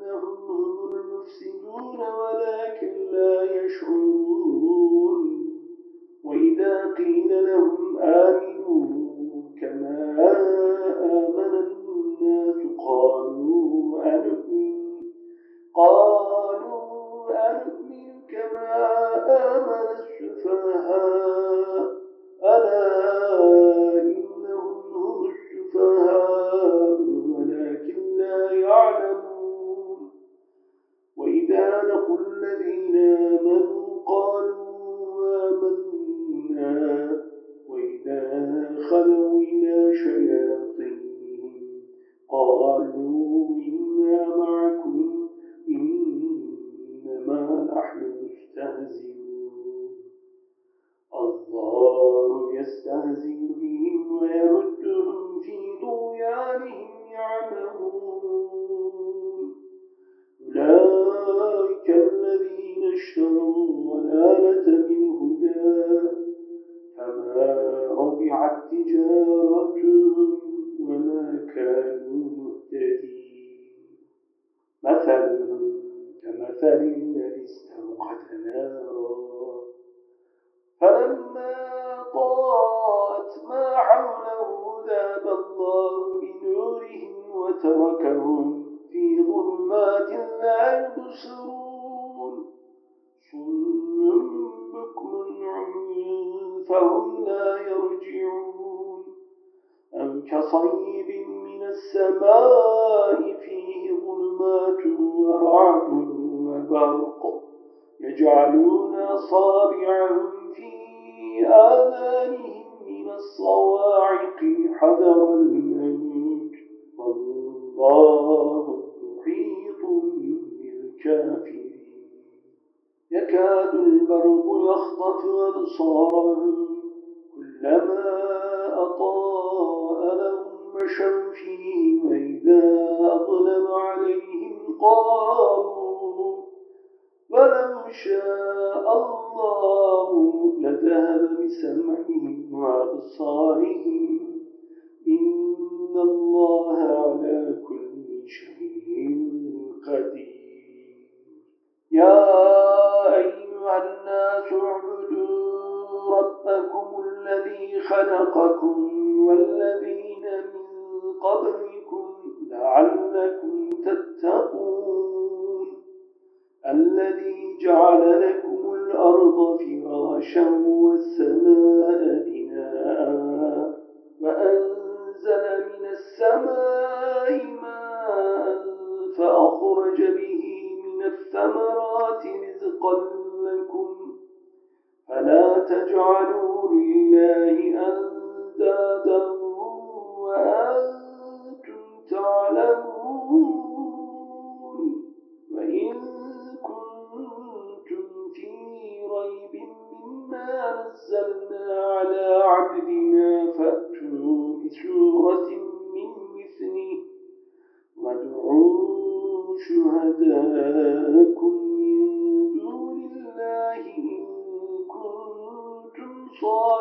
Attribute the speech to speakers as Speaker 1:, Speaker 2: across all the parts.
Speaker 1: إنهم هم المفسدون ولكن لا يشعرون. وإذا قيل لهم آمنوا كما آمن الناس قالوا أنؤمن. قالوا أنؤمن كما آمن السفهاء. ألا نحن مستهزئون. الله يستهزئ بهم ويردهم في طغيانهم يعمهون. أولئك الذين اشتروا الضلالة بالهدى فما ربحت تجارتهم وما كانوا مهتدين. مثلهم كمثل فهم لا يرجعون. أم كصيب من السماء فيه ظلمات ورعد وبرق يجعلون أصابعهم في آذانهم من الصواعق حذر الموت. والله محيط بالكافرين. يكاد البرق يخطف أبصارهم كلما أطاء لهم مشوا فيه وإذا أظلم عليهم قاموا ولو شاء الله لذهب بسمعهم وأبصارهم إن الله على كل شيء الأرض فراشا والسماء بناء وأنزل من السماء ماء فأخرج به من الثمرات رزقا لكم فلا تجعلوا لله أندادا وأنتم تعلمون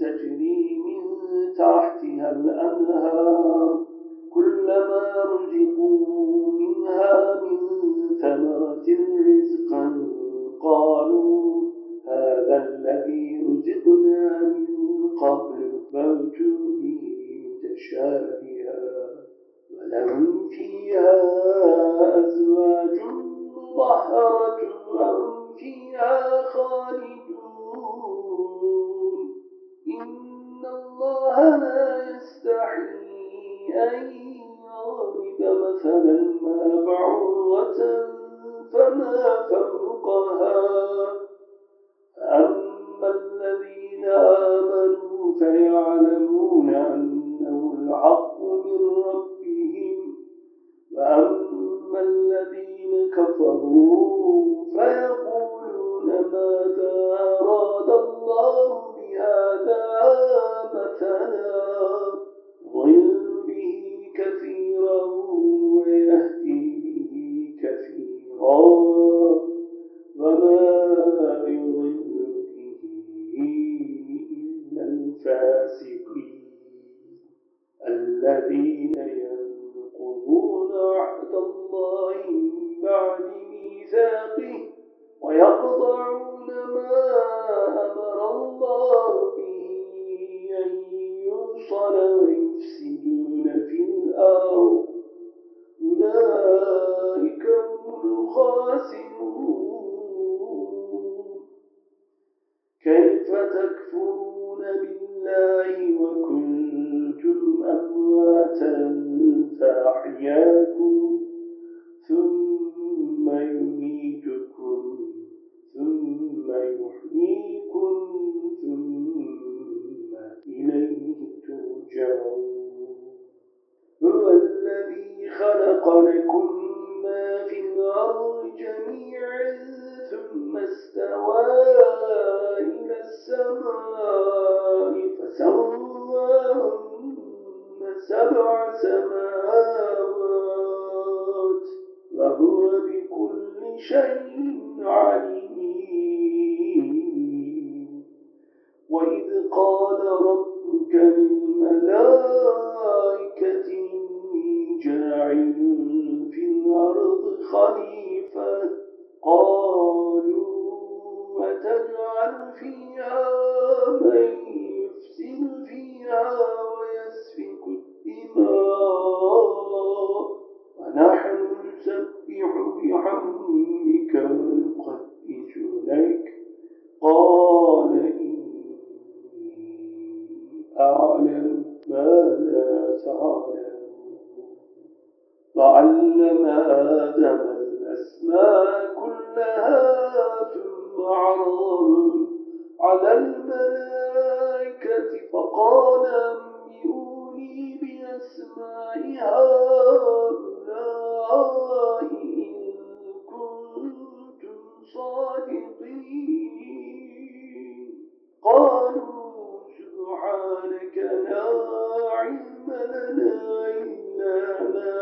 Speaker 1: تجري من تحتها الأنهار كلما رزقوا منها من ثمرة رزقا قالوا هذا الذي رزقنا من قبل فأتوا به متشابها ولهم فيها أزواج مطهرة وهم فيها خالدون الله لا يستحيي أن يضرب مثلا ما بعوضة فما فوقها. فأما الذين آمنوا فيعلمون أنه الحق Oh. هم الخاسرون كيف تكفرون بالله وكنتم أمواتا فأحياكم ثم يميتكم سبع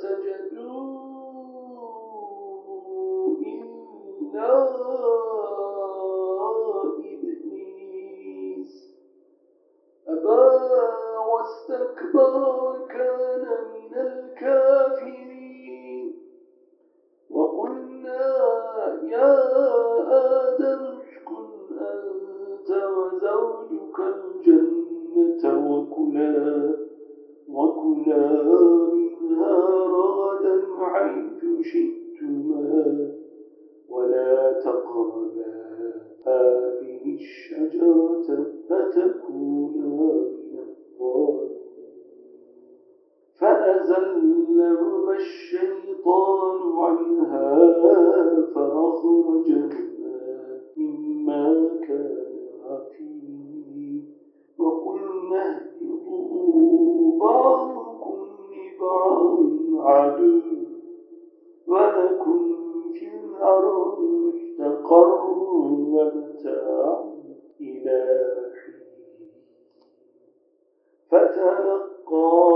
Speaker 1: surgeon شئتما ولا تقربا. هذه الشجرة فتكونا من الظالمين. فأزلهما الشيطان عنها فأخرجهما مما كانا فيه. وقلنا اهبطوا بعضكم لبعض عدو. ولكم في الأرض مستقر ومتاع إلى حين فتلقى